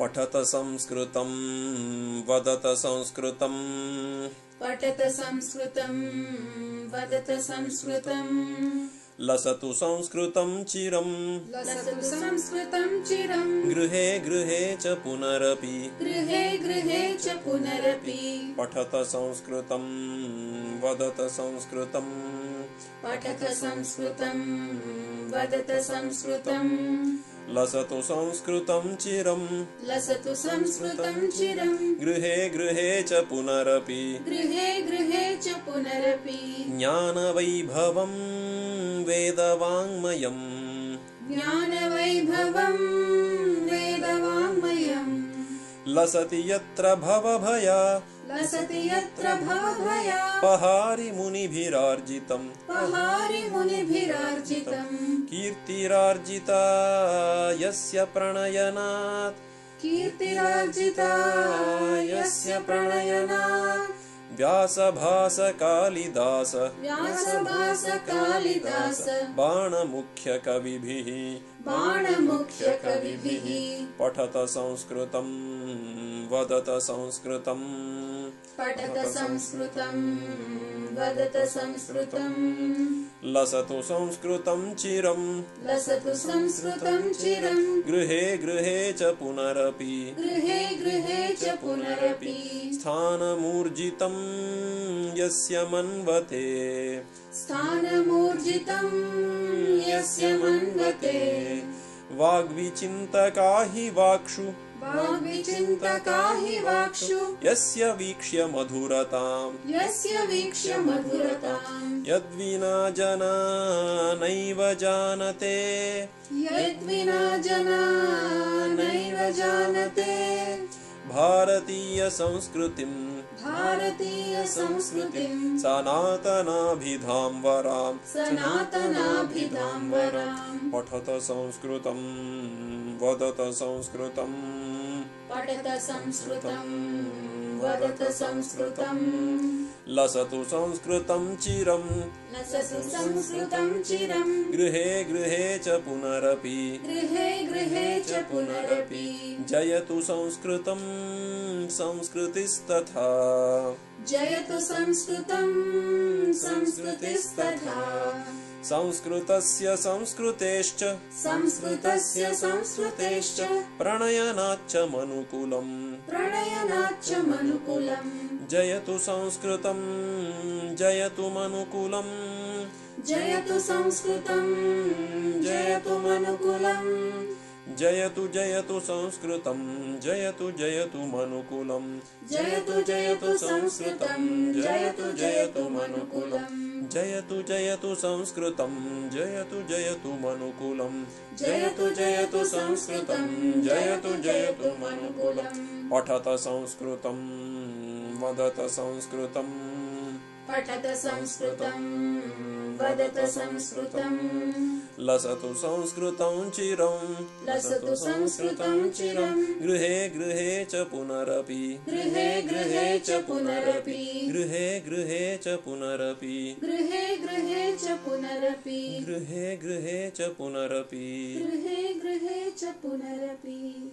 पठत संस्कृतं वदत संस्कृतम् पठत संस्कृतं वदत संस्कृतम् लसतु संस्कृतं चिरम्। लसतु संस्कृतं चिरम्। गृहे गृहे च पुनरपि। गृहे गृहे च पुनरपि। पठत संस्कृतं वदत संस्कृतम् पठत संस्कृतं वदत संस्कृतम् लसतु संस्कृतं चिरम् लसतु संस्कृतं चिरम् गृहे गृहे च पुनरपि। गृहे गृहे च पुनरपि। ज्ञानवैभवं वेदवाङ्मयम्। ज्ञानवैभवम् लसति यत्र भवभया। लसति यत्र भवभया। पहारि मुनिभिरार्जितम् पहारि मुनिभिरार्जितम् कीर्तिरार्जिता यस्य प्रणयनात्। कीर्तिरार्जिता यस्य प्रणयनात् व्यासभास कालिदास व्यासभास कालिदास बाणमुख्यकविभिः। बाणमुख्यकविभिः। पठत संस्कृतं वदत संस्कृतम् पठत संस्कृतं वदत संस्कृतम् लसतु संस्कृतं चिरम्। लसतु संस्कृतं चिरम्। गृहे गृहे च पुनरपि। गृहे पुनरपि स्थानमूर्जितं यस्य मन्वते। स्थानमूर्जितं यस्य मन्वते। वाग्विचिन्तका हि वाक्षु। वाग्विचिन्तका हि वाक्षु। यस्य वीक्ष्य मधुरताम्। यस्य वीक्ष्य मधुरताम्। यद्विना जना नैव जानते। यद्विना जना नैव जानते भारतीयसंस्कृतिम्। भारतीयसंस्कृतिम्। सनातनाभिधां वराम् सनातनाभिधाम्बराम्। पठत संस्कृतं वदत संस्कृतम् पठत संस्कृतं वदत संस्कृतम् लसतु संस्कृतं चिरम्। लसतु संस्कृतं चिरम्। गृहे गृहे च पुनरपि। गृहे गृहे च पुनरपि। जयतु संस्कृतं संस्कृतिस्तथा। जयतु संस्कृतं संस्कृतिस्तथा संस्कृतस्य संस्कृतेश्च। संस्कृतस्य संस्कृतेश्च। प्रणयनाच्च मनुकुलम्। प्रणयनाच्च मनुकुलम्। जयतु संस्कृतं जयतु मनुकुलम्। जयतु संस्कृतं जयतु जयतु जयतु संस्कृतं जयतु जयतु मनुकुलम्। जयतु जयतु संस्कृतं जयतु जयतु मनुकुलम्। जयतु जयतु संस्कृतं जयतु जयतु मनुकुलम्। जयतु जयतु संस्कृतं जयतु जयतु मनुकुलम्। पठत संस्कृतं वदत संस्कृतम्। पठत संस्कृतं वदत संस्कृतम्। लसतु संस्कृतं चिरं लसतु संस्कृतं चिरं। गृहे गृहे च पुनरपि। गृहे गृहे च पुनरपि। गृहे गृहे च पुनरपि। गृहे गृहे च पुनरपि। गृहे गृहे च पुनरपि। गृहे गृहे च पुनरपि।